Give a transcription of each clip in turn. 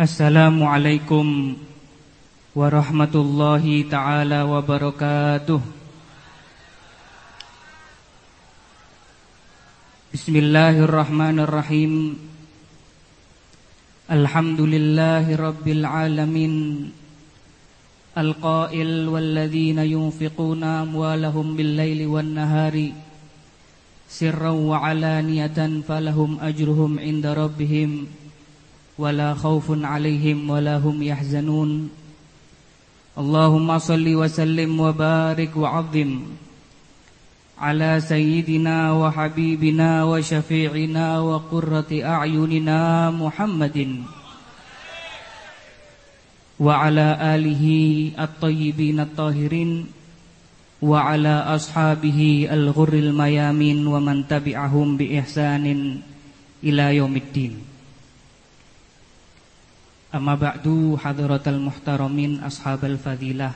Assalamualaikum warahmatullahi taala wabarakatuh. Bismillahirrahmanirrahim. Alhamdulillahi rabbil alamin. Al-qail walladzina yunfiquna amwalahum bil-laili wan-nahari sirran wa alaniyatan falahum ajruhum 'inda rabbihim ولا خوف عليهم ولا هم يحزنون. اللهم صل وسلم وبارك وعظم على سيدنا وحبيبنا وشفيعنا وقرة أعيننا محمد وعلى آله الطيبين الطاهرين وعلى أصحابه الغر الميامين ومن تبعهم بإحسان إلى يوم الدين. Amma ba'du hadratal muhtaramin ashabal fadilah.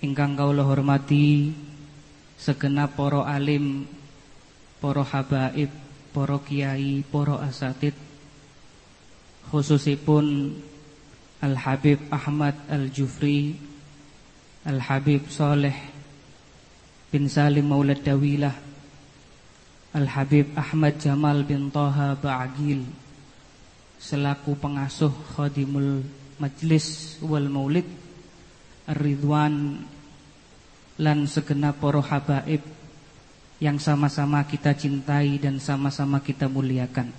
Ingkang kaulah hormati segenap para alim, para habaib, para kiai, para asatid khususipun Al Habib Ahmad Al Jufri, Al Habib Saleh bin Salim Maulad Dawilah, Al Habib Ahmad Jamal bin Taha Ba'agil selaku pengasuh khadimul majlis wal maulid Ridwan lan segenap para habaib yang sama-sama kita cintai dan sama-sama kita muliakan.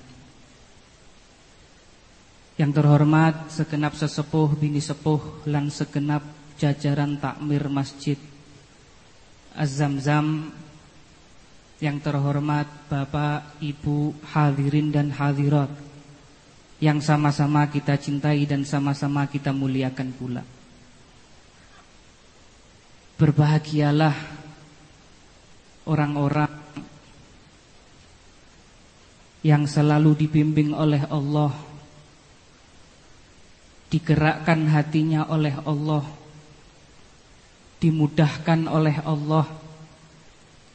Yang terhormat segenap sesepuh bini sepuh lan segenap jajaran takmir masjid Az-Zamzam yang terhormat Bapak, Ibu, hadirin dan hadirat yang sama-sama kita cintai dan sama-sama kita muliakan pula. Berbahagialah orang-orang yang selalu dibimbing oleh Allah, digerakkan hatinya oleh Allah, dimudahkan oleh Allah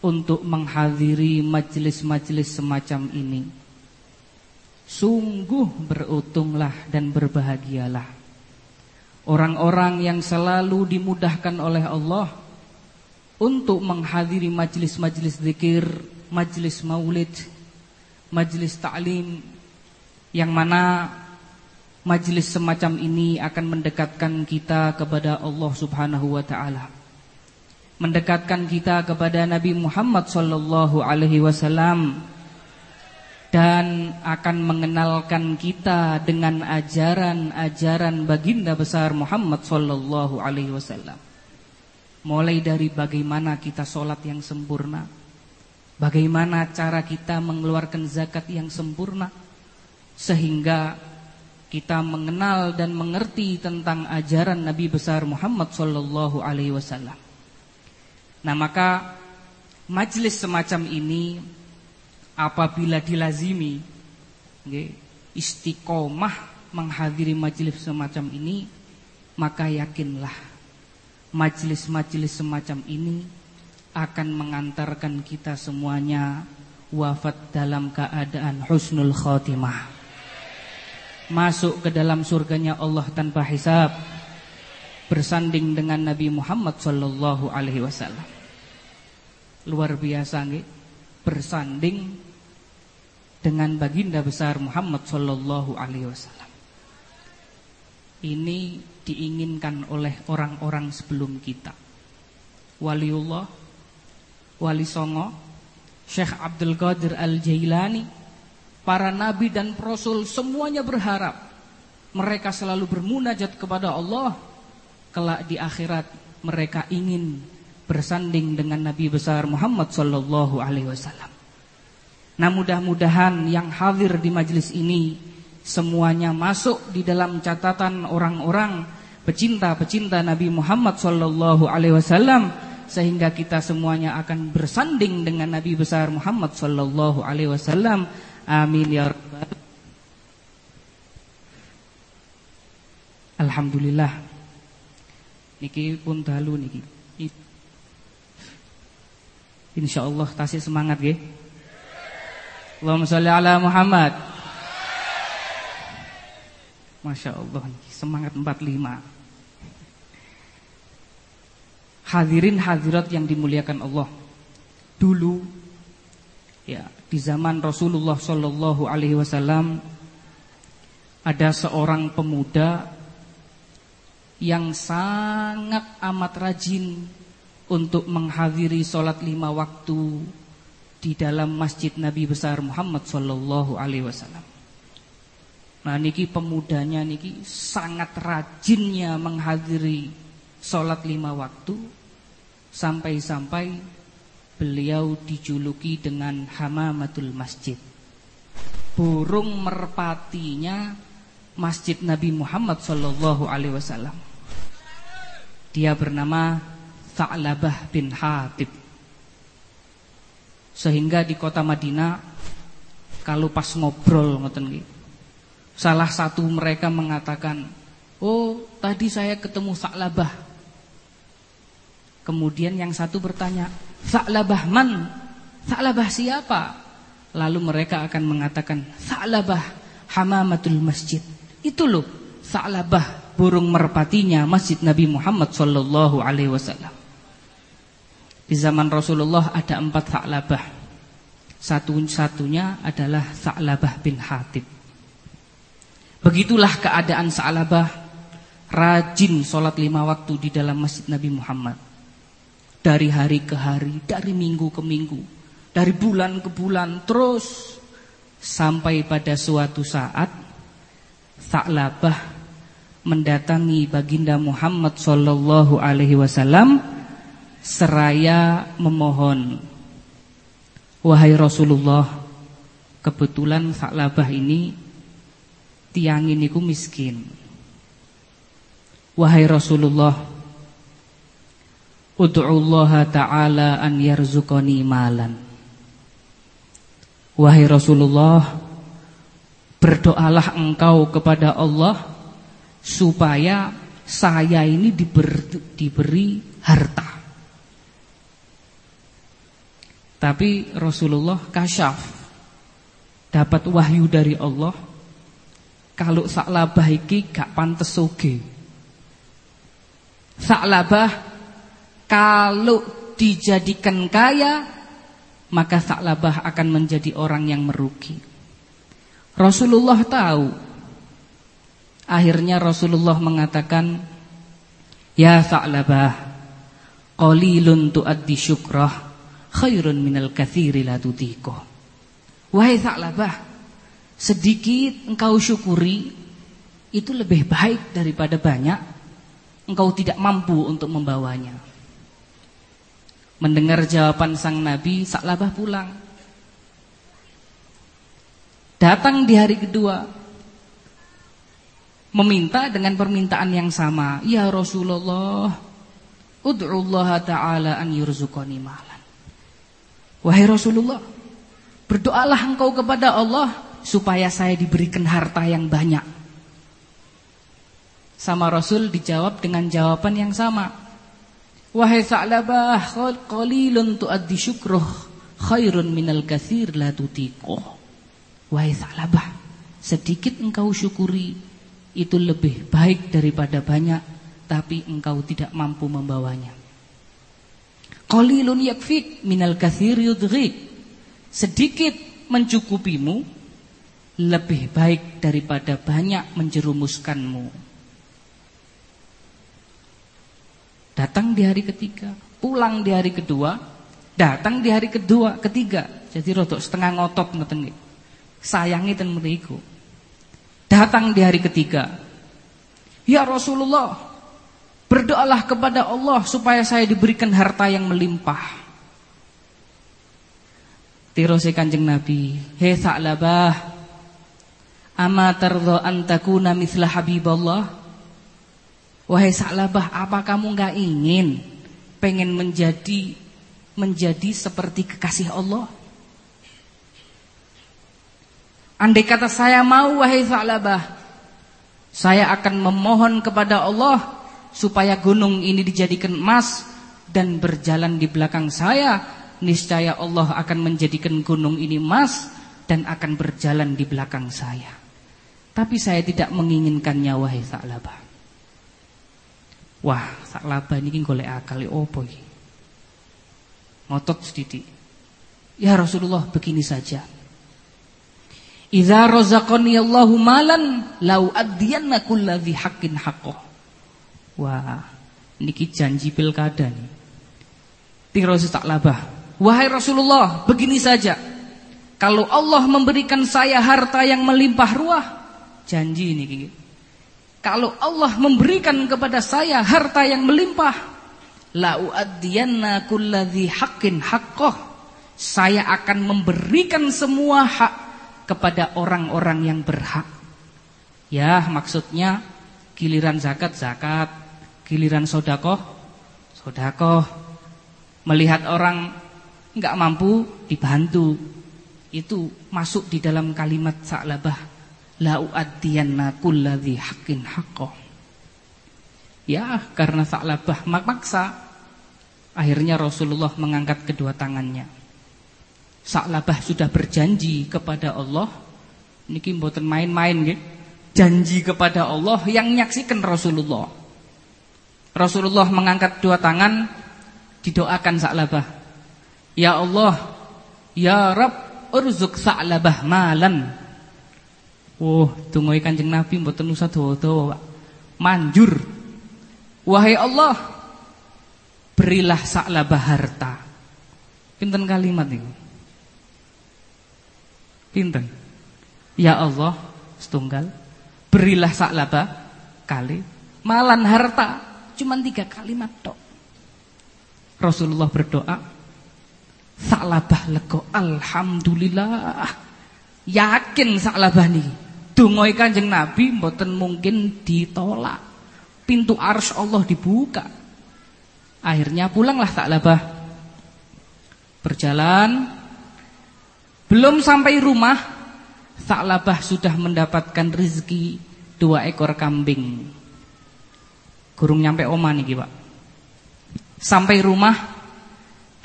untuk menghadiri majelis-majelis semacam ini. Sungguh beruntunglah dan berbahagialah. Orang-orang yang selalu dimudahkan oleh Allah Untuk menghadiri majlis-majlis zikir Majlis maulid Majlis ta'lim Yang mana Majlis semacam ini akan mendekatkan kita kepada Allah subhanahu wa ta'ala. Mendekatkan kita kepada Nabi Muhammad sallallahu alaihi wasallam dan akan mengenalkan kita dengan ajaran-ajaran baginda besar Muhammad sallallahu alaihi wasallam. Mulai dari bagaimana kita sholat yang sempurna, bagaimana cara kita mengeluarkan zakat yang sempurna, sehingga kita mengenal dan mengerti tentang ajaran Nabi besar Muhammad sallallahu alaihi wasallam. Nah, maka majelis semacam ini apabila dilazimi istiqomah menghadiri majelis semacam ini maka yakinlah majelis-majelis semacam ini akan mengantarkan kita semuanya wafat dalam keadaan husnul khotimah masuk ke dalam surganya Allah tanpa hisab bersanding dengan Nabi Muhammad sallallahu alaihi wasallam. Luar biasa nggih. Bersanding dengan baginda besar Muhammad sallallahu alaihi wasallam. Ini diinginkan oleh orang-orang sebelum kita. Waliullah, Wali Songo, Syekh Abdul Qadir Al-Jailani, para nabi dan rasul semuanya berharap mereka selalu bermunajat kepada Allah kelak di akhirat mereka ingin bersanding dengan Nabi besar Muhammad sallallahu alaihi wasallam. Nah mudah-mudahan yang hadir di majelis ini semuanya masuk di dalam catatan orang-orang pecinta-pecinta Nabi Muhammad wasallam sehingga kita semuanya akan bersanding dengan Nabi besar Muhammad wasallam. Amin ya rabbal Alhamdulillah. Niki pun dalu niki. Insyaallah tasih semangat nggih. Allahumma sholli ala Muhammad. Masya Allah, semangat 45. Hadirin hadirat yang dimuliakan Allah. Dulu ya, di zaman Rasulullah Shallallahu alaihi wasallam ada seorang pemuda yang sangat amat rajin untuk menghadiri sholat lima waktu di dalam masjid Nabi besar Muhammad Shallallahu Alaihi Wasallam. Nah niki pemudanya niki sangat rajinnya menghadiri sholat lima waktu sampai-sampai beliau dijuluki dengan Hamamatul Masjid. Burung merpatinya Masjid Nabi Muhammad Shallallahu Alaihi Wasallam. Dia bernama Tha'labah bin Hatib. Sehingga di kota Madinah kalau pas ngobrol ngoten Salah satu mereka mengatakan, "Oh, tadi saya ketemu Sa'labah." Kemudian yang satu bertanya, "Sa'labah man? Sa'labah siapa?" Lalu mereka akan mengatakan, "Sa'labah hamamatul masjid." Itu loh, Sa'labah burung merpatinya Masjid Nabi Muhammad sallallahu alaihi wasallam. Di zaman Rasulullah ada empat Sa'labah. Satu-satunya adalah Sa'labah bin Hatib. Begitulah keadaan Sa'labah rajin sholat lima waktu di dalam masjid Nabi Muhammad. Dari hari ke hari, dari minggu ke minggu, dari bulan ke bulan, terus sampai pada suatu saat Sa'labah mendatangi baginda Muhammad Sallallahu Alaihi Wasallam seraya memohon, wahai Rasulullah, kebetulan Sa'labah ini tiang ini ku miskin. Wahai Rasulullah, Ud'ullaha ta'ala an yarzuqani malan. Wahai Rasulullah, berdoalah engkau kepada Allah supaya saya ini diberi, diberi harta. Tapi Rasulullah kasyaf dapat wahyu dari Allah kalau saklabah iki gak pantes soge. Saklabah kalau dijadikan kaya maka saklabah akan menjadi orang yang merugi. Rasulullah tahu. Akhirnya Rasulullah mengatakan, "Ya saklabah, qalilun tuaddi syukrah khairun minal katsiri la tutiqo." Wahai saklabah, sedikit engkau syukuri itu lebih baik daripada banyak engkau tidak mampu untuk membawanya. Mendengar jawaban sang nabi, Saklabah pulang. Datang di hari kedua meminta dengan permintaan yang sama, "Ya Rasulullah, ud'ullaha ta'ala an yurzuqani malan." Wahai Rasulullah, berdoalah engkau kepada Allah supaya saya diberikan harta yang banyak. Sama Rasul dijawab dengan jawaban yang sama. Wahai Sa'labah, qalilun tuaddi syukruh khairun minal katsir la tutiqo. Wahai Sa'labah, sedikit engkau syukuri itu lebih baik daripada banyak tapi engkau tidak mampu membawanya. Qalilun yakfik minal katsir yudghik. Sedikit mencukupimu lebih baik daripada banyak menjerumuskanmu. Datang di hari ketiga, pulang di hari kedua, datang di hari kedua, ketiga. Jadi rotok setengah ngotot ngoten Sayangi ten mriku. Datang di hari ketiga. Ya Rasulullah, berdoalah kepada Allah supaya saya diberikan harta yang melimpah. Tirose Kanjeng Nabi, "He Sa'labah, Ama tardha an takuna mithla habiballah? Wahai Sa'labah, apa kamu enggak ingin pengen menjadi menjadi seperti kekasih Allah? Andai kata saya mau wahai Sa'labah, saya akan memohon kepada Allah supaya gunung ini dijadikan emas dan berjalan di belakang saya, niscaya Allah akan menjadikan gunung ini emas dan akan berjalan di belakang saya. Tapi saya tidak menginginkannya wahai Sa'labah. Wah, Sa'labah ini golek akal opo iki? Ngotot sedikit. Ya Rasulullah begini saja. Idza razaqani Allahu malan lau addiyanna kulladzi haqqin haqqah. Wah, niki janji pilkada nih. Tiro Sa'labah. Wahai Rasulullah, begini saja. Kalau Allah memberikan saya harta yang melimpah ruah, janji ini. Kalau Allah memberikan kepada saya harta yang melimpah, haqqin haqqah. Saya akan memberikan semua hak kepada orang-orang yang berhak. Ya, maksudnya giliran zakat zakat, giliran sodakoh sodakoh. Melihat orang nggak mampu dibantu, itu masuk di dalam kalimat sa'labah la uaddiyanna kulladzi haqqin haqqo. Ya, karena sa'labah maksa akhirnya Rasulullah mengangkat kedua tangannya. Sa'labah sudah berjanji kepada Allah niki mboten main-main nggih. Janji kepada Allah yang menyaksikan Rasulullah. Rasulullah mengangkat dua tangan didoakan Sa'labah. Ya Allah, ya Rabb urzuk sa'labah malan. Oh, tunggu Kanjeng Nabi mboten usah dawa-dawa, Manjur. Wahai Allah, berilah sa'labah harta. Pinten kalimat itu? Pinten? Ya Allah, setunggal. Berilah sa'labah kali malan harta. Cuman tiga kalimat tok. Rasulullah berdoa, Saklabah lego alhamdulillah. Yakin saklabah nih. Dungoi Kanjeng Nabi mboten mungkin ditolak. Pintu ars Allah dibuka. Akhirnya pulanglah saklabah. Berjalan belum sampai rumah Saklabah sudah mendapatkan rezeki dua ekor kambing. Gurung nyampe oma nih Pak. Sampai rumah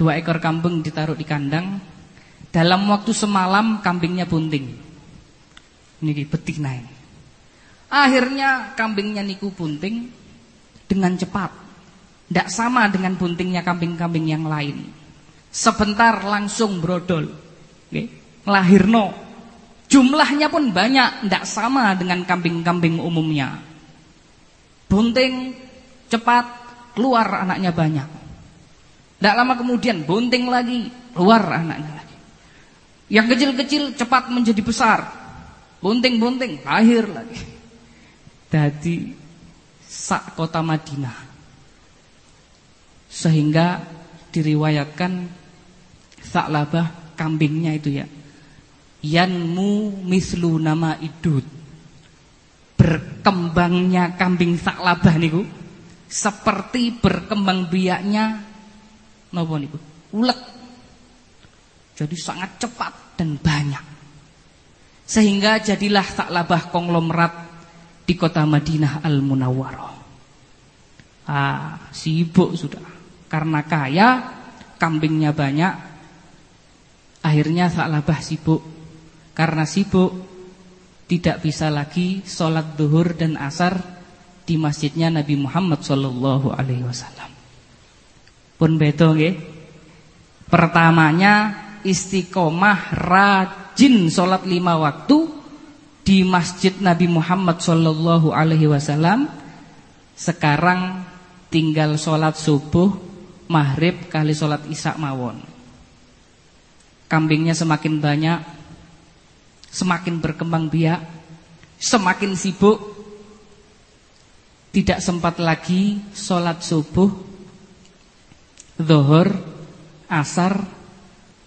Dua ekor kambing ditaruh di kandang. Dalam waktu semalam kambingnya bunting. Ini betina ini. Akhirnya kambingnya niku bunting dengan cepat. Tidak sama dengan buntingnya kambing-kambing yang lain. Sebentar langsung brodol. Okay. Ngelahirno. Jumlahnya pun banyak. Tidak sama dengan kambing-kambing umumnya. Bunting cepat keluar anaknya banyak. Tidak lama kemudian bunting lagi, keluar anaknya lagi. Yang kecil-kecil cepat menjadi besar. Bunting-bunting lahir lagi. Jadi sak kota Madinah. Sehingga diriwayatkan Sa'labah kambingnya itu ya. Yanmu mislu nama idud. Berkembangnya kambing Sa'labah niku seperti berkembang biaknya napa niku? Ulet. Jadi sangat cepat dan banyak. Sehingga jadilah taklabah konglomerat di kota Madinah Al-Munawwarah. Ah, sibuk sudah. Karena kaya, kambingnya banyak. Akhirnya taklabah sibuk. Karena sibuk tidak bisa lagi sholat duhur dan asar di masjidnya Nabi Muhammad Shallallahu Alaihi Wasallam pun beda nggih. Pertamanya istiqomah rajin sholat lima waktu di Masjid Nabi Muhammad Shallallahu alaihi wasallam. Sekarang tinggal sholat subuh, maghrib kali sholat isya mawon. Kambingnya semakin banyak, semakin berkembang biak, semakin sibuk, tidak sempat lagi sholat subuh Zuhur, Asar,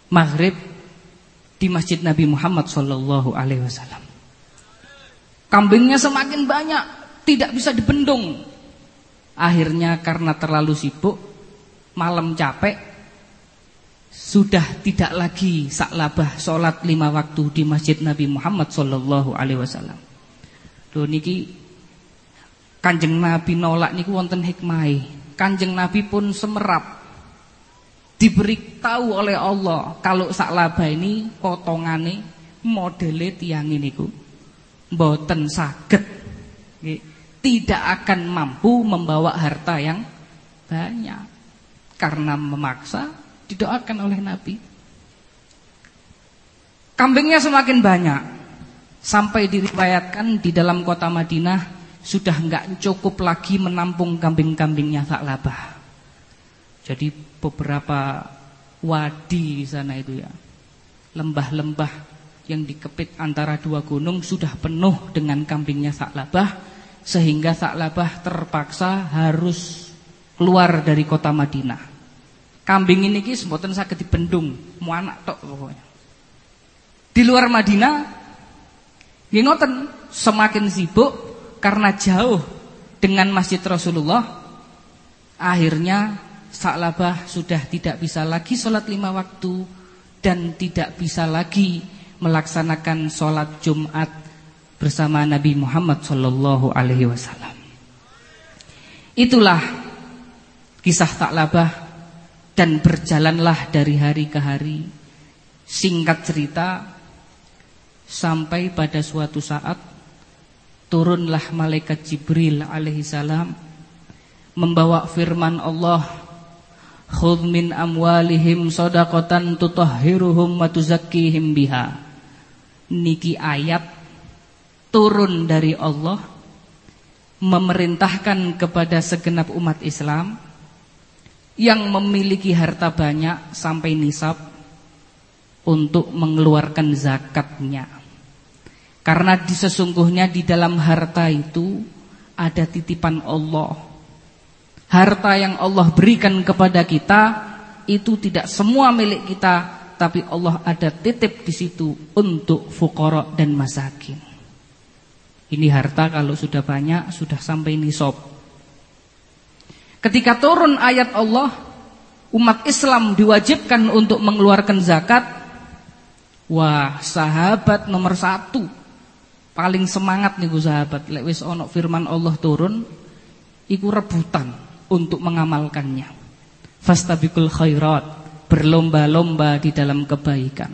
Maghrib di Masjid Nabi Muhammad Sallallahu Alaihi Wasallam. Kambingnya semakin banyak, tidak bisa dibendung. Akhirnya karena terlalu sibuk, malam capek, sudah tidak lagi saklabah sholat lima waktu di Masjid Nabi Muhammad Sallallahu Alaihi Wasallam. Tuh niki kanjeng Nabi nolak niku wonten hikmah. Kanjeng Nabi pun semerap diberitahu oleh Allah kalau sak laba ini potongane modele tiang ini ku boten saged tidak akan mampu membawa harta yang banyak karena memaksa didoakan oleh Nabi. Kambingnya semakin banyak sampai diriwayatkan di dalam kota Madinah sudah enggak cukup lagi menampung kambing-kambingnya Tha'labah. Jadi beberapa wadi di sana itu ya. Lembah-lembah yang dikepit antara dua gunung sudah penuh dengan kambingnya Tha'labah sehingga Tha'labah terpaksa harus keluar dari kota Madinah. Kambing ini ki mboten saged dibendung, mu anak tok pokoknya. Di luar Madinah nggih ngoten, semakin sibuk karena jauh dengan Masjid Rasulullah akhirnya Sa'labah sudah tidak bisa lagi sholat lima waktu dan tidak bisa lagi melaksanakan sholat Jumat bersama Nabi Muhammad Sallallahu Alaihi Wasallam. Itulah kisah Sa'labah dan berjalanlah dari hari ke hari. Singkat cerita sampai pada suatu saat turunlah malaikat Jibril alaihi salam membawa firman Allah khudh min amwalihim shadaqatan tutahhiruhum wa tuzakkihim biha niki ayat turun dari Allah memerintahkan kepada segenap umat Islam yang memiliki harta banyak sampai nisab untuk mengeluarkan zakatnya karena di sesungguhnya di dalam harta itu ada titipan Allah. Harta yang Allah berikan kepada kita itu tidak semua milik kita, tapi Allah ada titip di situ untuk fukara dan masakin. Ini harta kalau sudah banyak sudah sampai nisab. Ketika turun ayat Allah, umat Islam diwajibkan untuk mengeluarkan zakat. Wah, sahabat nomor satu. Paling semangat nih sahabat. Lek wis ono firman Allah turun iku rebutan untuk mengamalkannya. Fastabikul khairat berlomba-lomba di dalam kebaikan.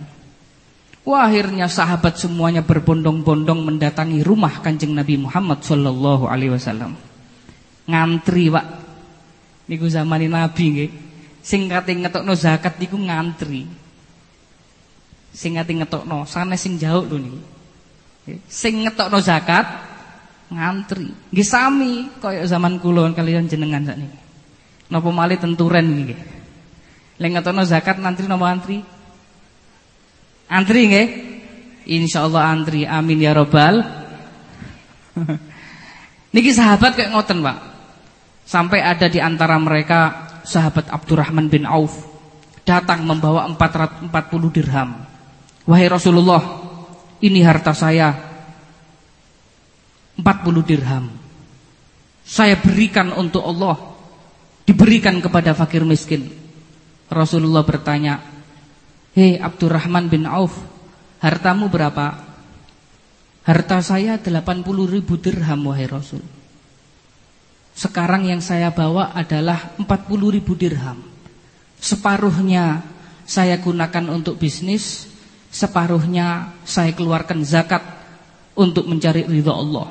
Wah akhirnya sahabat semuanya berbondong-bondong mendatangi rumah kanjeng Nabi Muhammad Sallallahu Alaihi Wasallam. Ngantri pak niku zaman Nabi nggih sing kate ngetokno zakat niku ngantri sing kate ngetokno sanes sing jauh lho niki Sing ngetokno zakat ngantri. Nggih sami kaya zaman kula kalian jenengan sakniki. Napa malih tenturen niki. Lek ngetokno zakat ngantri napa antri? Antri nggih? Insyaallah antri. Amin ya robbal. Niki sahabat kayak ngoten, Pak. Sampai ada di antara mereka sahabat Abdurrahman bin Auf datang membawa 440 dirham. Wahai Rasulullah, ini harta saya 40 dirham. Saya berikan untuk Allah. Diberikan kepada fakir miskin. Rasulullah bertanya, "Hei Abdurrahman bin Auf, hartamu berapa?" Harta saya 80 ribu dirham wahai Rasul. Sekarang yang saya bawa adalah 40 ribu dirham. Separuhnya saya gunakan untuk bisnis, Separuhnya saya keluarkan zakat untuk mencari ridha Allah.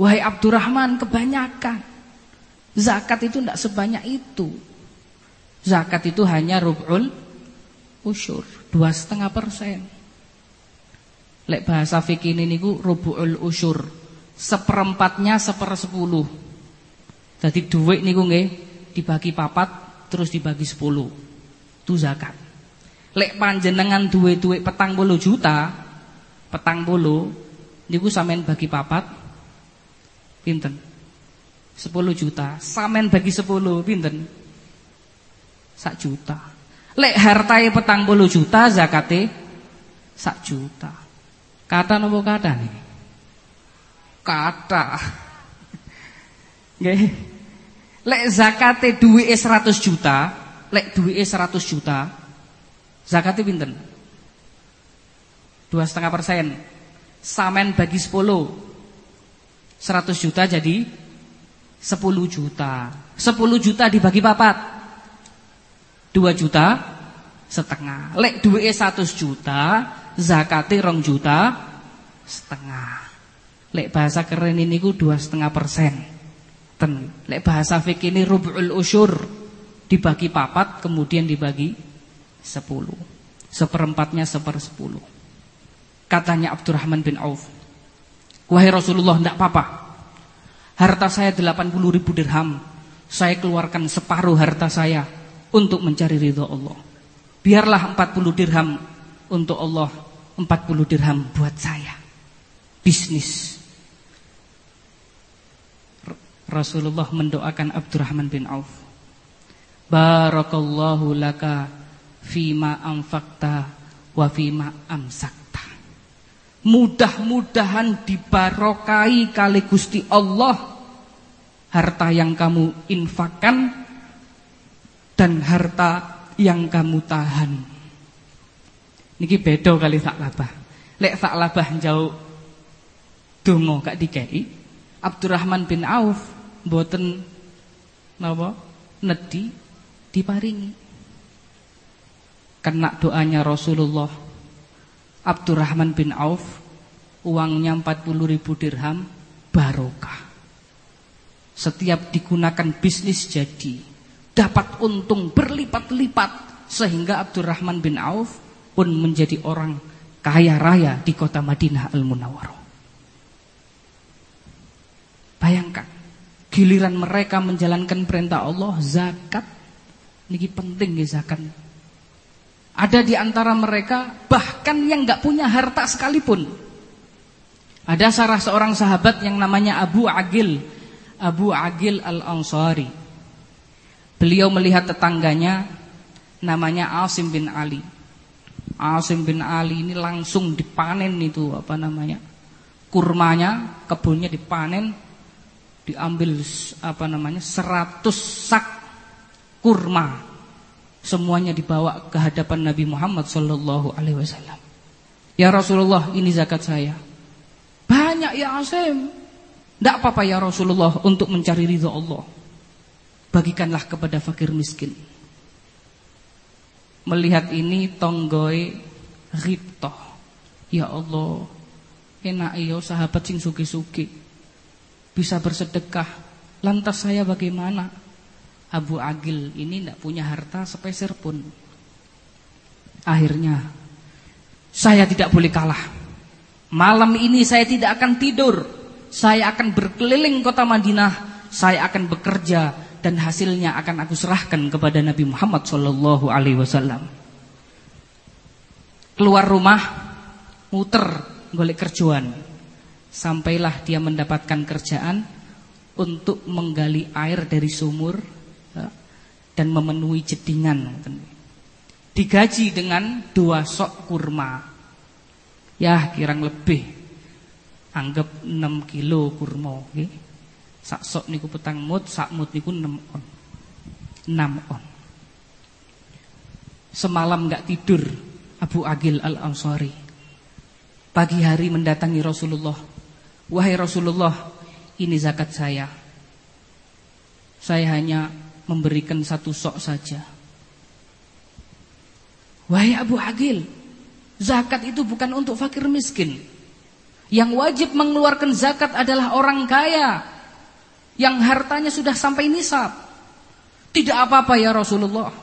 Wahai Abdurrahman, kebanyakan. Zakat itu tidak sebanyak itu. Zakat itu hanya rub'ul usyur, dua setengah persen. Lek bahasa fikih ini niku rub'ul usyur, seperempatnya sepersepuluh. Jadi duit niku nggih dibagi papat terus dibagi sepuluh. Itu zakat. Lek panjenengan duwe-duwe petang bolu juta, petang bolu, niku samen bagi papat, pinten? 10 juta. Samen bagi 10 pinten? Sak juta. Lek hartai petang bolu juta zakate sak juta. Kata nopo kata nih? Kata. Nggih. Lek zakate duwike 100 juta, lek duwike 100 juta, Zakatnya pinten? Dua setengah persen. Samen bagi sepuluh. Seratus juta jadi sepuluh juta. Sepuluh juta dibagi papat. Dua juta setengah. Lek duwe satu juta, zakatnya rong juta setengah. Lek bahasa keren ini ku dua setengah persen. Ten. Lek bahasa fikih ini rub'ul usyur dibagi papat kemudian dibagi sepuluh. Seperempatnya sepersepuluh. Katanya Abdurrahman bin Auf. Wahai Rasulullah, tidak apa-apa. Harta saya 80 ribu dirham. Saya keluarkan separuh harta saya untuk mencari ridho Allah. Biarlah 40 dirham untuk Allah, 40 dirham buat saya. Bisnis. Rasulullah mendoakan Abdurrahman bin Auf. Barakallahu laka fima anfakta wa fima amsakta. Mudah-mudahan dibarokai kali Gusti Allah harta yang kamu infakkan dan harta yang kamu tahan. Niki beda kali labah. Lek labah jauh donga gak dikei. Abdurrahman bin Auf mboten napa nedi diparingi. Kena doanya Rasulullah Abdurrahman bin Auf uangnya 40 ribu dirham barokah. Setiap digunakan bisnis jadi dapat untung berlipat-lipat sehingga Abdurrahman bin Auf pun menjadi orang kaya raya di kota Madinah Al-Munawwarah. Bayangkan giliran mereka menjalankan perintah Allah zakat ini penting ya zakat ada di antara mereka bahkan yang nggak punya harta sekalipun. Ada salah seorang sahabat yang namanya Abu Agil, Abu Agil Al-Ansari. Beliau melihat tetangganya namanya Asim bin Ali. Asim bin Ali ini langsung dipanen itu apa namanya? Kurmanya, kebunnya dipanen, diambil apa namanya? 100 sak kurma semuanya dibawa ke hadapan Nabi Muhammad sallallahu alaihi wasallam. Ya Rasulullah, ini zakat saya. Banyak ya Asim. Tidak apa-apa ya Rasulullah untuk mencari ridho Allah. Bagikanlah kepada fakir miskin. Melihat ini tonggoy riptoh. Ya Allah, enak iyo sahabat sing suki-suki. Bisa bersedekah. Lantas saya bagaimana? Abu Agil ini tidak punya harta sepeser pun. Akhirnya saya tidak boleh kalah. Malam ini saya tidak akan tidur. Saya akan berkeliling kota Madinah. Saya akan bekerja dan hasilnya akan aku serahkan kepada Nabi Muhammad Shallallahu Alaihi Wasallam. Keluar rumah, muter, golek kerjaan. Sampailah dia mendapatkan kerjaan untuk menggali air dari sumur dan memenuhi jedingan. Digaji dengan dua sok kurma. Ya, kirang lebih. Anggap 6 kilo kurma? Sak sok niku petang mut, sak mut niku 6 on. 6 on. Semalam nggak tidur Abu Agil Al-Ansari. Pagi hari mendatangi Rasulullah. Wahai Rasulullah, ini zakat saya. Saya hanya memberikan satu sok saja. Wahai Abu Agil, zakat itu bukan untuk fakir miskin. Yang wajib mengeluarkan zakat adalah orang kaya yang hartanya sudah sampai nisab. Tidak apa-apa ya Rasulullah.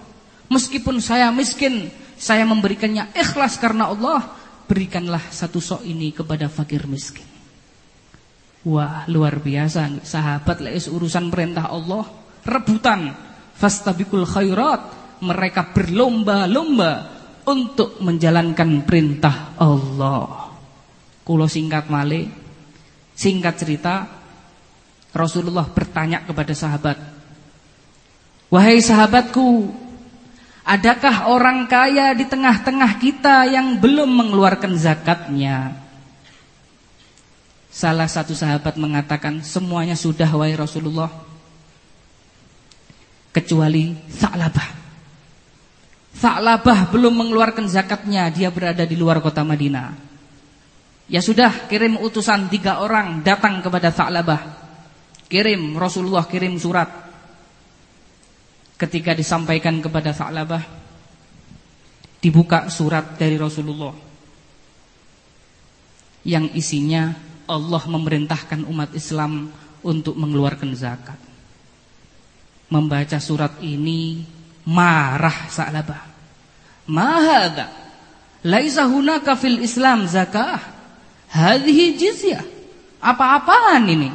Meskipun saya miskin, saya memberikannya ikhlas karena Allah. Berikanlah satu sok ini kepada fakir miskin. Wah luar biasa. Sahabat leis urusan perintah Allah rebutan. Fastabikul khairat. Mereka berlomba-lomba untuk menjalankan perintah Allah. Kulo singkat male singkat cerita Rasulullah bertanya kepada sahabat wahai sahabatku adakah orang kaya di tengah-tengah kita yang belum mengeluarkan zakatnya Salah satu sahabat mengatakan semuanya sudah wahai Rasulullah kecuali Sa'labah. Sa'labah belum mengeluarkan zakatnya, dia berada di luar kota Madinah. Ya sudah, kirim utusan tiga orang datang kepada Sa'labah. Kirim, Rasulullah kirim surat. Ketika disampaikan kepada Sa'labah, dibuka surat dari Rasulullah. yang isinya Allah memerintahkan umat Islam untuk mengeluarkan zakat. Membaca surat ini marah Sa'labah. Mahada laisa hunaka fil Islam zakah. Hadhihi jizyah. Apa-apaan ini?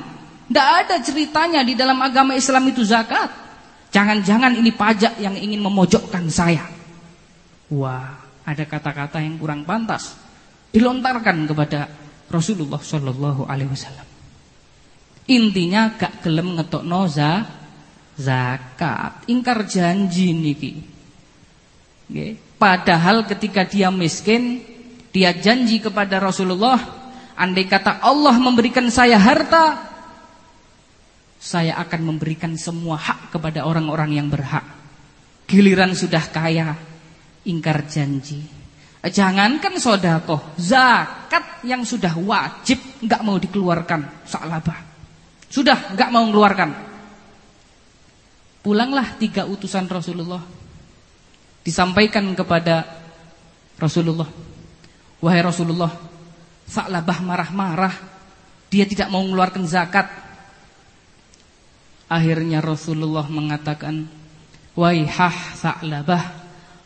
Tidak ada ceritanya di dalam agama Islam itu zakat. Jangan-jangan ini pajak yang ingin memojokkan saya. Wah, ada kata-kata yang kurang pantas dilontarkan kepada Rasulullah Shallallahu Alaihi Wasallam. Intinya gak gelem ngetok noza zakat, ingkar janji niki. Padahal ketika dia miskin, dia janji kepada Rasulullah, andai kata Allah memberikan saya harta, saya akan memberikan semua hak kepada orang-orang yang berhak. Giliran sudah kaya, ingkar janji. Jangankan sodakoh, zakat yang sudah wajib nggak mau dikeluarkan, salabah. Sudah nggak mau mengeluarkan. Pulanglah tiga utusan Rasulullah. Disampaikan kepada Rasulullah. Wahai Rasulullah, Sa'labah marah-marah. Dia tidak mau mengeluarkan zakat. Akhirnya Rasulullah mengatakan, Waihah Sa'labah,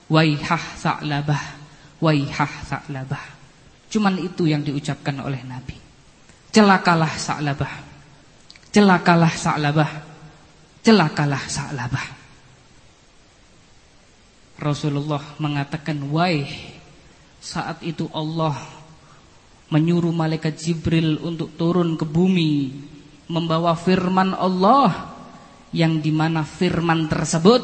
Waihah Sa'labah, Waihah Sa'labah. Cuman itu yang diucapkan oleh Nabi. Celakalah Sa'labah. Celakalah Sa'labah. Celakalah Sa'labah. Rasulullah mengatakan, Waih, saat itu Allah menyuruh malaikat Jibril untuk turun ke bumi membawa firman Allah yang di mana firman tersebut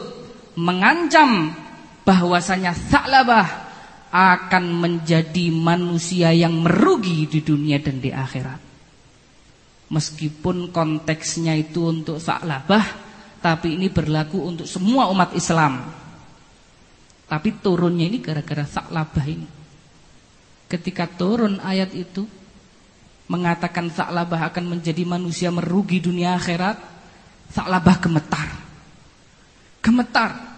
mengancam bahwasanya Sa'labah akan menjadi manusia yang merugi di dunia dan di akhirat. Meskipun konteksnya itu untuk Sa'labah, tapi ini berlaku untuk semua umat Islam. Tapi turunnya ini gara-gara Sa'labah ini. Ketika turun ayat itu mengatakan Sa'labah akan menjadi manusia merugi dunia akhirat, Sa'labah gemetar. Gemetar.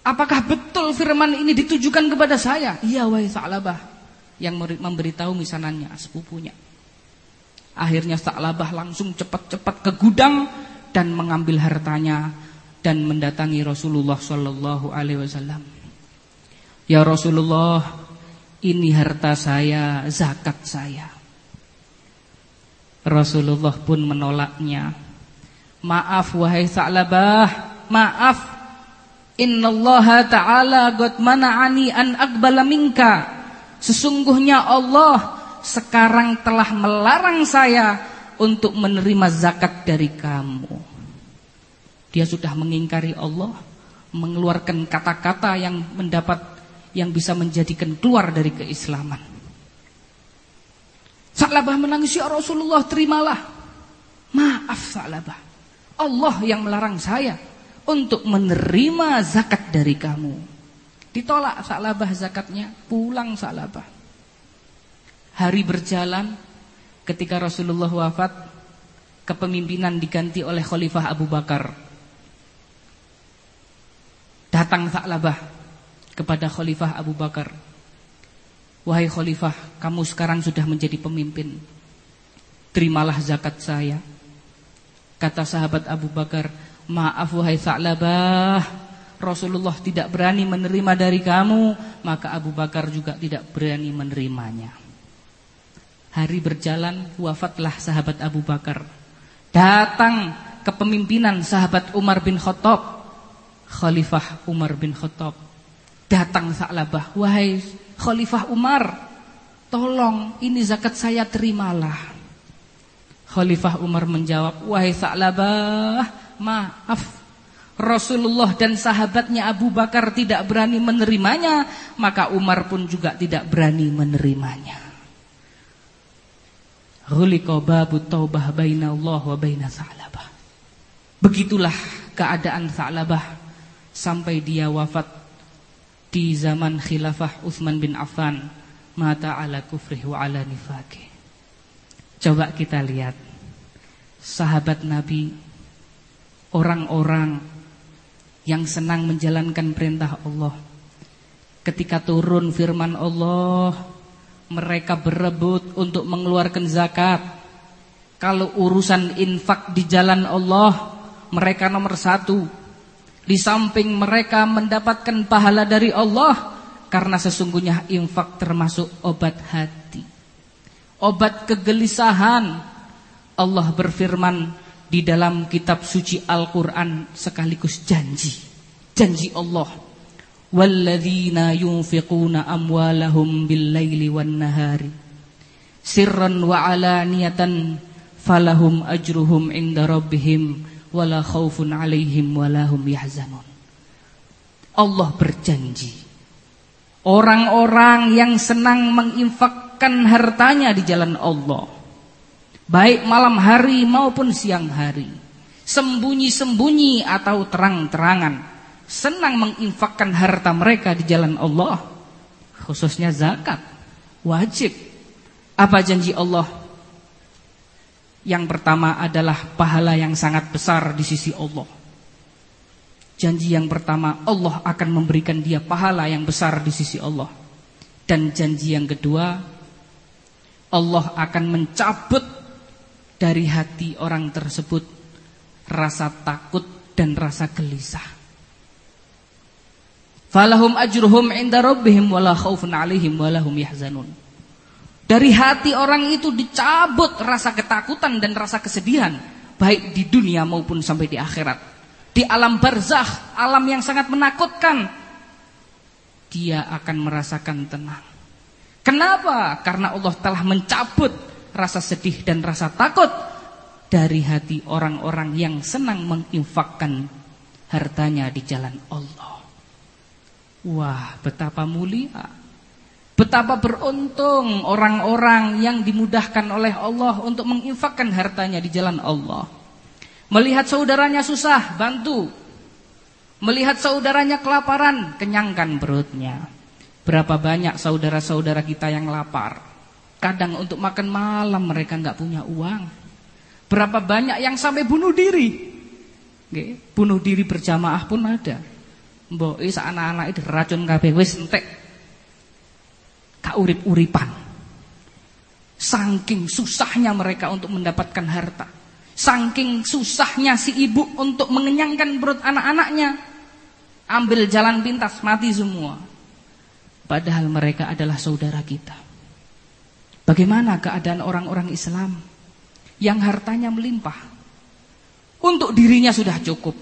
Apakah betul firman ini ditujukan kepada saya? Iya wahai Sa'labah. Yang memberitahu misanannya, sepupunya. Akhirnya Sa'labah langsung cepat-cepat ke gudang dan mengambil hartanya dan mendatangi Rasulullah Shallallahu Alaihi Wasallam. Ya Rasulullah, ini harta saya, zakat saya. Rasulullah pun menolaknya. Maaf wahai Sa'labah, maaf. Innallaha ta'ala qad mana'ani an aqbala minka. Sesungguhnya Allah sekarang telah melarang saya untuk menerima zakat dari kamu. Dia sudah mengingkari Allah, mengeluarkan kata-kata yang mendapat yang bisa menjadikan keluar dari keislaman. Sa'labah menangis, "Ya Rasulullah, terimalah." Maaf Sa'labah. Allah yang melarang saya untuk menerima zakat dari kamu. Ditolak Sa'labah zakatnya, pulang Sa'labah. Hari berjalan ketika Rasulullah wafat, kepemimpinan diganti oleh Khalifah Abu Bakar. Datang Sa'labah kepada Khalifah Abu Bakar Wahai khalifah, kamu sekarang sudah menjadi pemimpin. Terimalah zakat saya. Kata sahabat Abu Bakar, maaf wahai Sa'labah, Rasulullah tidak berani menerima dari kamu, maka Abu Bakar juga tidak berani menerimanya. Hari berjalan, wafatlah sahabat Abu Bakar. Datang kepemimpinan sahabat Umar bin Khattab, Khalifah Umar bin Khattab. Datang Sa'labah, wahai Khalifah Umar, tolong ini zakat saya terimalah. Khalifah Umar menjawab, wahai Sa'labah, maaf. Rasulullah dan sahabatnya Abu Bakar tidak berani menerimanya, maka Umar pun juga tidak berani menerimanya. Ghuliqa babu taubah baina Allah wa baina. Begitulah keadaan Sa'labah sampai dia wafat di zaman khilafah Utsman bin Affan mata ala kufrih wa ala nifaqih. Coba kita lihat sahabat Nabi orang-orang yang senang menjalankan perintah Allah. Ketika turun firman Allah, mereka berebut untuk mengeluarkan zakat. Kalau urusan infak di jalan Allah, mereka nomor satu. Di samping mereka mendapatkan pahala dari Allah, karena sesungguhnya infak termasuk obat hati. Obat kegelisahan. Allah berfirman di dalam kitab suci Al-Quran sekaligus janji. Janji Allah walladzina yunfiquna amwalahum bil-laili wan-nahari sirran wa alaniyatan falahum ajruhum inda rabbihim wala khaufun alaihim wala hum yahzanun Allah berjanji orang-orang yang senang menginfakkan hartanya di jalan Allah baik malam hari maupun siang hari. Sembunyi-sembunyi atau terang-terangan. Senang menginfakkan harta mereka di jalan Allah. Khususnya zakat. Wajib. Apa janji Allah? Yang pertama adalah pahala yang sangat besar di sisi Allah. Janji yang pertama Allah akan memberikan dia pahala yang besar di sisi Allah. Dan janji yang kedua Allah akan mencabut dari hati orang tersebut rasa takut dan rasa gelisah Falahum ajruhum inda rabbihim wala khaufun alaihim wala hum yahzanun. Dari hati orang itu dicabut rasa ketakutan dan rasa kesedihan baik di dunia maupun sampai di akhirat. Di alam barzakh, alam yang sangat menakutkan, dia akan merasakan tenang. Kenapa? Karena Allah telah mencabut rasa sedih dan rasa takut dari hati orang-orang yang senang menginfakkan hartanya di jalan Allah. Wah, betapa mulia. Betapa beruntung orang-orang yang dimudahkan oleh Allah untuk menginfakkan hartanya di jalan Allah. Melihat saudaranya susah, bantu. Melihat saudaranya kelaparan, kenyangkan perutnya. Berapa banyak saudara-saudara kita yang lapar. Kadang untuk makan malam mereka nggak punya uang. Berapa banyak yang sampai bunuh diri. Bunuh diri berjamaah pun ada. Mbok sak anak-anak itu racun kabeh wis entek. Ka urip-uripan. Saking susahnya mereka untuk mendapatkan harta. Saking susahnya si ibu untuk mengenyangkan perut anak-anaknya. Ambil jalan pintas, mati semua. Padahal mereka adalah saudara kita. Bagaimana keadaan orang-orang Islam yang hartanya melimpah? Untuk dirinya sudah cukup,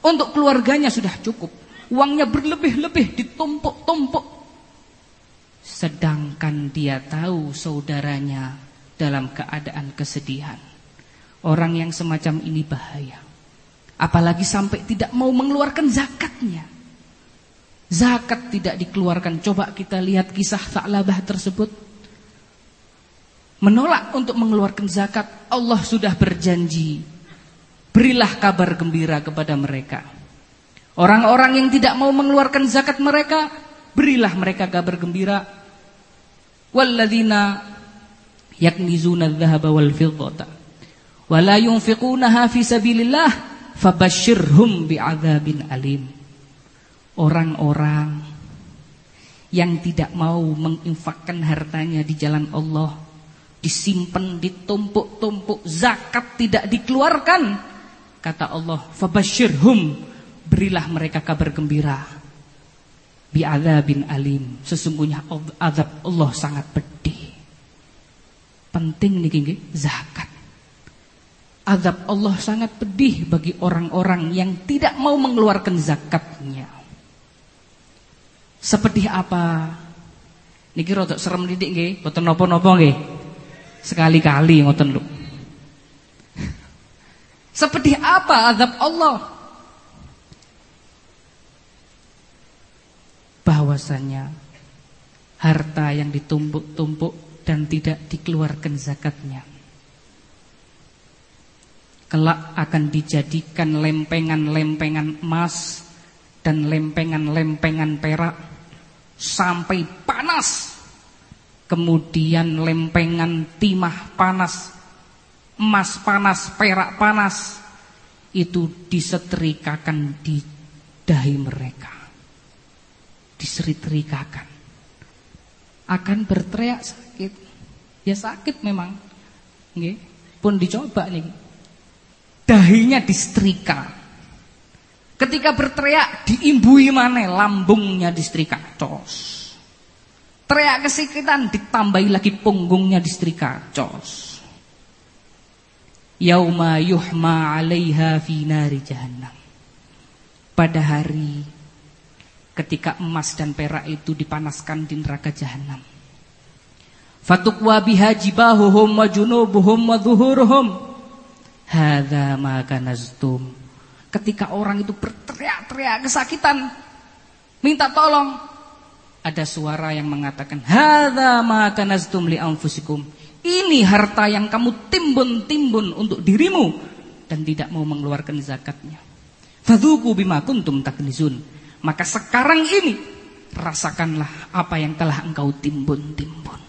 untuk keluarganya sudah cukup, Uangnya berlebih-lebih ditumpuk-tumpuk. Sedangkan dia tahu saudaranya dalam keadaan kesedihan. Orang yang semacam ini bahaya. Apalagi sampai tidak mau mengeluarkan zakatnya. Zakat tidak dikeluarkan. Coba kita lihat kisah Tha'labah tersebut. Menolak untuk mengeluarkan zakat. Allah sudah berjanji. Berilah kabar gembira kepada mereka. Orang-orang yang tidak mau mengeluarkan zakat mereka, berilah mereka kabar gembira. Walladzina yaknizuna adh-dhahaba wal fiddata wa la yunfiqunaha fi sabilillah fabashshirhum bi'adzabin alim. Orang-orang yang tidak mau menginfakkan hartanya di jalan Allah, disimpan, ditumpuk-tumpuk, zakat tidak dikeluarkan. Kata Allah, fabashshirhum berilah mereka kabar gembira. Bi'adzabin alim. Sesungguhnya azab Allah sangat pedih. Penting nih zakat. Azab Allah sangat pedih bagi orang-orang yang tidak mau mengeluarkan zakatnya. Seperti apa? Niki rada serem didik nggih boten napa-napa nggih sekali-kali ngoten lho. Seperti apa azab Allah? Bahwasanya harta yang ditumpuk-tumpuk dan tidak dikeluarkan zakatnya kelak akan dijadikan lempengan-lempengan emas dan lempengan-lempengan perak sampai panas kemudian lempengan timah panas emas panas perak panas itu disetrikakan di dahi mereka diseriterikakan. akan berteriak sakit. Ya sakit memang. Nggih. Pun dicoba nih. Dahinya disetrika. Ketika berteriak diimbui mana lambungnya disetrika. Cos. Teriak kesakitan ditambahi lagi punggungnya disetrika. Cos. Yauma yuhma 'alaiha fi nari jahannam. Pada hari ketika emas dan perak itu dipanaskan di neraka jahanam. Fatukwa biha jibahuhum wa junubuhum wa dhuhuruhum. Hadza ma kanaztum. Ketika orang itu berteriak-teriak kesakitan, minta tolong, ada suara yang mengatakan, "Hadza ma kanaztum li anfusikum." Ini harta yang kamu timbun-timbun untuk dirimu dan tidak mau mengeluarkan zakatnya. Fadzuku bima kuntum taknizun maka sekarang ini rasakanlah apa yang telah engkau timbun-timbun.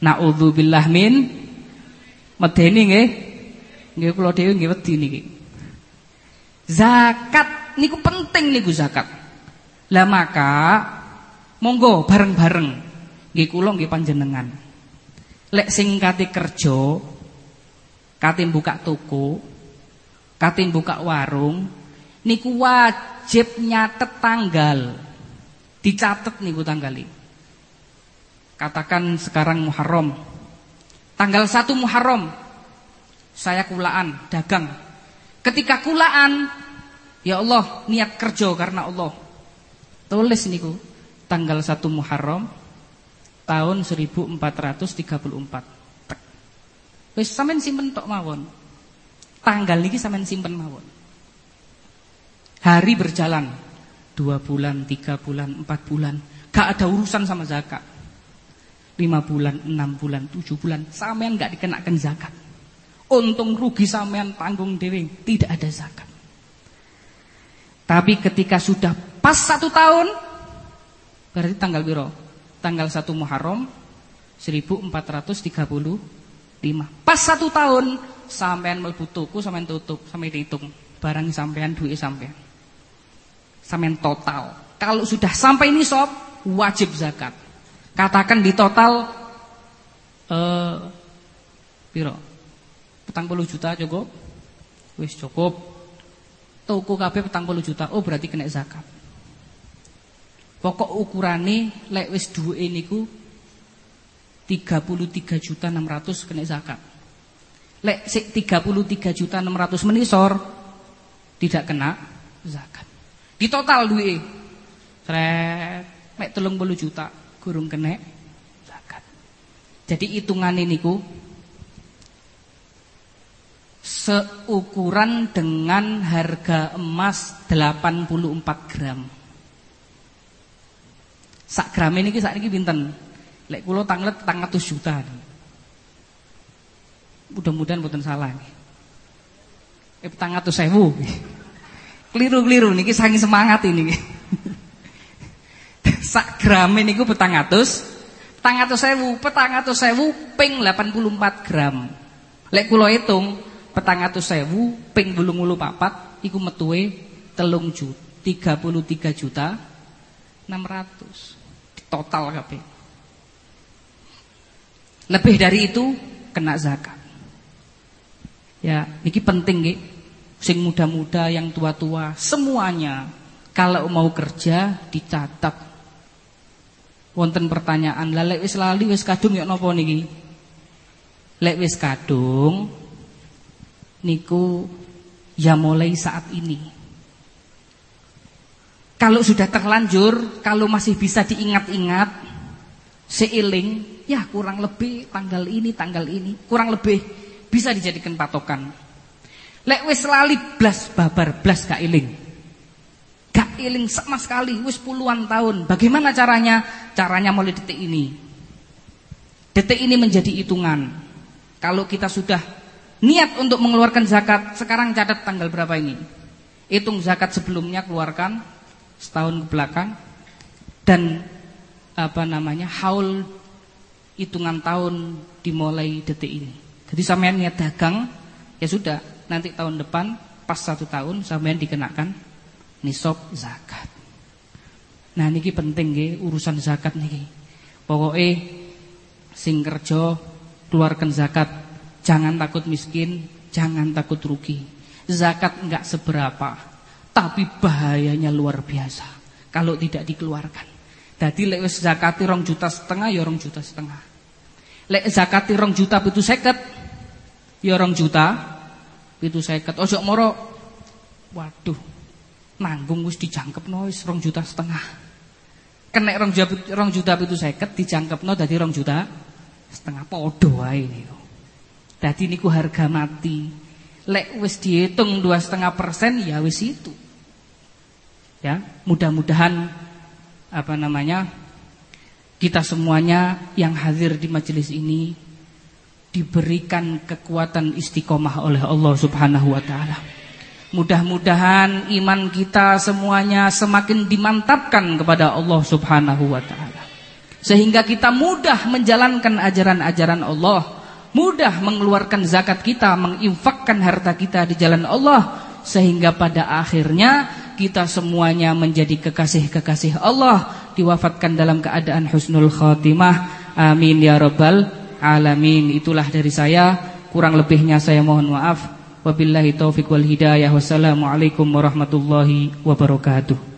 Nauzubillah min medeni nggih. Nggih kula dhewe nggih wedi niki. Zakat niku penting niku zakat. Lah maka monggo bareng-bareng nggih kula nggih panjenengan. Lek sing kate kerja, kate buka toko, kate buka warung, niku wajib nyatet tanggal. Dicatat niku tanggal ini. Katakan sekarang Muharram. Tanggal 1 Muharram saya kulaan, dagang. Ketika kulaan, ya Allah, niat kerja karena Allah. Tulis niku tanggal 1 Muharram tahun 1434. Wis sampean simpen tok mawon. Tanggal niki sampean simpen mawon. Hari berjalan. Dua bulan, tiga bulan, empat bulan. Gak ada urusan sama zakat. Lima bulan, enam bulan, tujuh bulan. Sampean gak dikenakan zakat. Untung rugi sampean tanggung dewi Tidak ada zakat. Tapi ketika sudah pas satu tahun Berarti tanggal biro Tanggal satu Muharram 1435 Pas satu tahun Sampean melbu tuku sampean tutup Sampai dihitung Barang sampean duit sampean Sampai total. Kalau sudah sampai ini sob wajib zakat. Katakan di total eh piro? Petang puluh juta cukup? Wis cukup. Tuku kabeh petang puluh juta. Oh berarti kena zakat. Pokok ukurane lek wis duwe niku 33 juta 600 kena zakat. Lek 33 juta 600 menisor tidak kena zakat. Di total duwe. Sret mek 30 juta gurung kena zakat. Jadi hitungan niku seukuran dengan harga emas 84 gram. Sak gram ini sak niki pinten? Lek kula tanglet 400 juta. Mudah-mudahan mboten salah. Eh 400.000. Keliru-keliru niki saking semangat ini. Sak gram niku petang atus, petang atus sewu, petang atus sewu ping 84 gram. Lek kula hitung petang atus sewu ping bulung ulu papat iku metuwe telung juta, 33 juta 600 total kabeh. Lebih dari itu kena zakat. Ya, niki penting nggih sing muda-muda, yang tua-tua, semuanya kalau mau kerja dicatat. Wonten pertanyaan, lah lek wis lali wis kadung ya napa niki? Lek wis kadung niku ya mulai saat ini. Kalau sudah terlanjur, kalau masih bisa diingat-ingat, seiling, ya kurang lebih tanggal ini, tanggal ini, kurang lebih bisa dijadikan patokan. Lek wis lali blas babar blas gak iling. Gak iling sama sekali wis puluhan tahun. Bagaimana caranya? Caranya mulai detik ini. Detik ini menjadi hitungan. Kalau kita sudah niat untuk mengeluarkan zakat, sekarang catat tanggal berapa ini? Hitung zakat sebelumnya keluarkan setahun ke belakang dan apa namanya? haul hitungan tahun dimulai detik ini. Jadi sampean niat dagang ya sudah nanti tahun depan pas satu tahun sampean dikenakan nisab zakat. Nah niki penting nggih urusan zakat niki. Pokoknya sing kerja keluarkan zakat, jangan takut miskin, jangan takut rugi. Zakat enggak seberapa, tapi bahayanya luar biasa kalau tidak dikeluarkan. Jadi lek wis zakati rong juta setengah ya rong juta setengah. Lek zakati rong juta pitu seket ya rong juta pitu seket. Ojo moro waduh nanggung wis dijangkepno wis rong juta setengah. Kenek rong juta, rong juta pitu seket dijangkepno dadi rong juta setengah podo wae niku. Dadi niku harga mati. Lek wis dihitung dua setengah persen ya wis itu. Ya, mudah-mudahan apa namanya kita semuanya yang hadir di majelis ini diberikan kekuatan istiqomah oleh Allah Subhanahu wa taala. Mudah-mudahan iman kita semuanya semakin dimantapkan kepada Allah Subhanahu wa taala. Sehingga kita mudah menjalankan ajaran-ajaran Allah, mudah mengeluarkan zakat kita, menginfakkan harta kita di jalan Allah sehingga pada akhirnya kita semuanya menjadi kekasih-kekasih Allah, diwafatkan dalam keadaan husnul khatimah. Amin ya rabbal alamin. Itulah dari saya, kurang lebihnya saya mohon maaf. Wabillahi taufiq wal hidayah. Wassalamualaikum warahmatullahi wabarakatuh.